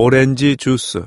오렌지 주스.